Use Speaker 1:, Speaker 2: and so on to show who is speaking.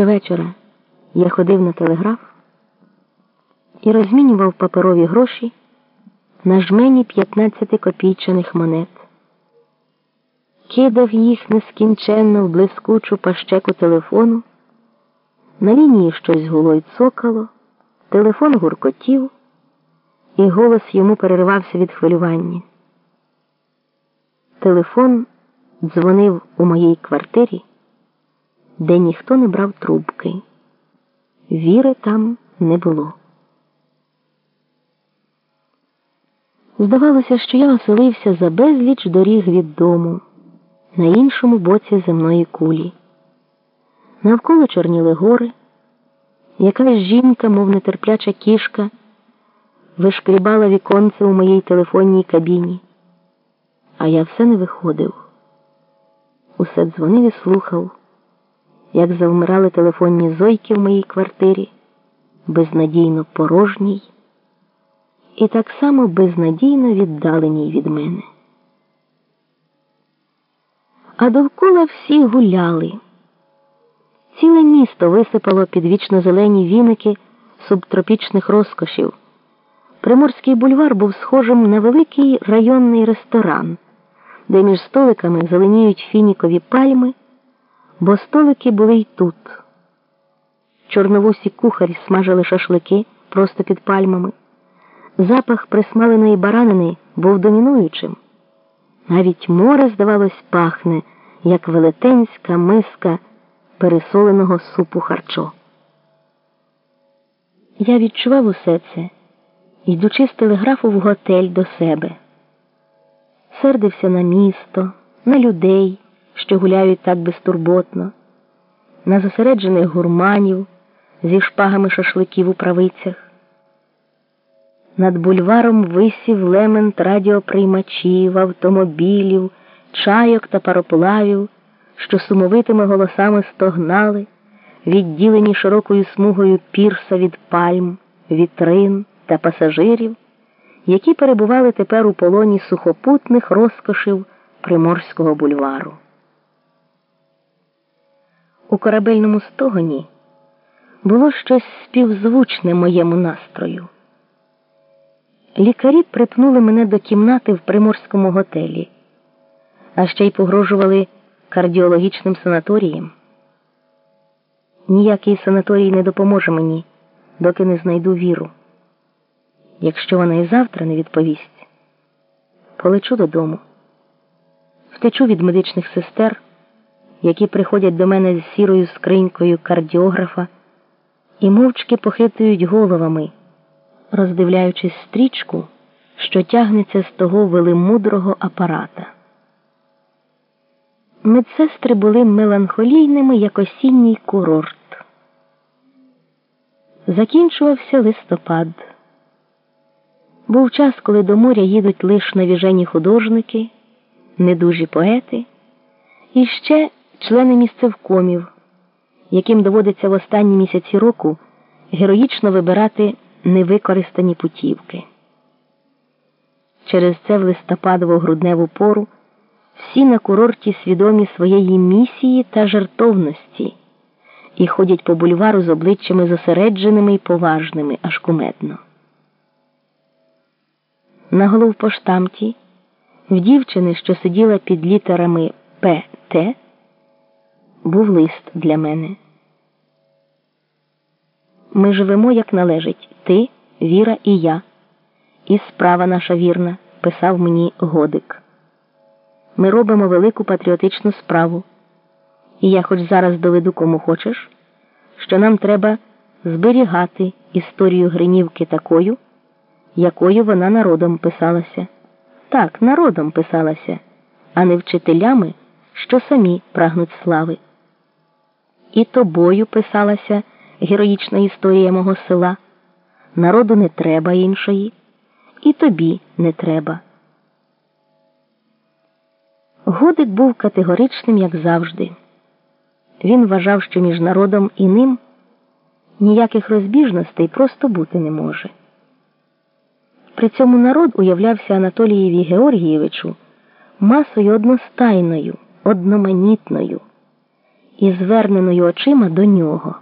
Speaker 1: Щовечора я ходив на телеграф і розмінював паперові гроші на жмені 15 копійчаних монет, кидав їх нескінченно в блискучу пащеку телефону, на лінії щось гуло й цокало, телефон гуркотів, і голос йому переривався від хвилювання. Телефон дзвонив у моїй квартирі, де ніхто не брав трубки. Віри там не було. Здавалося, що я оселився за безліч доріг від дому на іншому боці земної кулі. Навколо чорніли гори, якась жінка, мов нетерпляча кішка, вишкрібала віконце у моїй телефонній кабіні, а я все не виходив. Усе дзвонив і слухав, як завмирали телефонні зойки в моїй квартирі, безнадійно порожній і так само безнадійно віддаленій від мене. А довкола всі гуляли. Ціле місто висипало під вічно зелені віники субтропічних розкошів. Приморський бульвар був схожим на великий районний ресторан, де між столиками зеленіють фінікові пальми, бо столики були й тут. Чорновусі кухарі смажили шашлики просто під пальмами. Запах присмаленої баранини був домінуючим. Навіть море, здавалось, пахне, як велетенська миска пересоленого супу харчо. Я відчував усе це, йдучи з телеграфу в готель до себе. Сердився на місто, на людей, що гуляють так безтурботно, на зосереджених гурманів зі шпагами шашликів у правицях. Над бульваром висів лемент радіоприймачів, автомобілів, чайок та пароплавів, що сумовитими голосами стогнали, відділені широкою смугою пірса від пальм, вітрин та пасажирів, які перебували тепер у полоні сухопутних розкошів Приморського бульвару. У корабельному стогоні було щось співзвучне моєму настрою. Лікарі припнули мене до кімнати в приморському готелі, а ще й погрожували кардіологічним санаторієм. Ніякий санаторій не допоможе мені, доки не знайду віру. Якщо вона і завтра не відповість, полечу додому, втечу від медичних сестер, які приходять до мене з сірою скринькою кардіографа і мовчки похитують головами роздивляючись стрічку, що тягнеться з того велимудрого апарата. Медсестри були меланхолійними, як осінній курорт. Закінчувався листопад. Був час, коли до моря їдуть лише навіжені художники, недужі поети і ще члени місцевкомів, яким доводиться в останні місяці року героїчно вибирати невикористані путівки. Через це в листопадово грудневу пору всі на курорті свідомі своєї місії та жертовності і ходять по бульвару з обличчями зосередженими і поважними, аж кумедно. На головпоштамті в дівчини, що сиділа під літерами ПТ, був лист для мене. Ми живемо, як належить, ти, Віра і я. І справа наша вірна, писав мені Годик. Ми робимо велику патріотичну справу. І я хоч зараз доведу кому хочеш, що нам треба зберігати історію Гринівки такою, якою вона народом писалася. Так, народом писалася, а не вчителями, що самі прагнуть слави. І тобою писалася героїчна історія мого села. Народу не треба іншої, і тобі не треба. Годик був категоричним, як завжди. Він вважав, що між народом і ним ніяких розбіжностей просто бути не може. При цьому народ уявлявся Анатолієві Георгієвичу масою одностайною, одноманітною і зверненою очима до нього.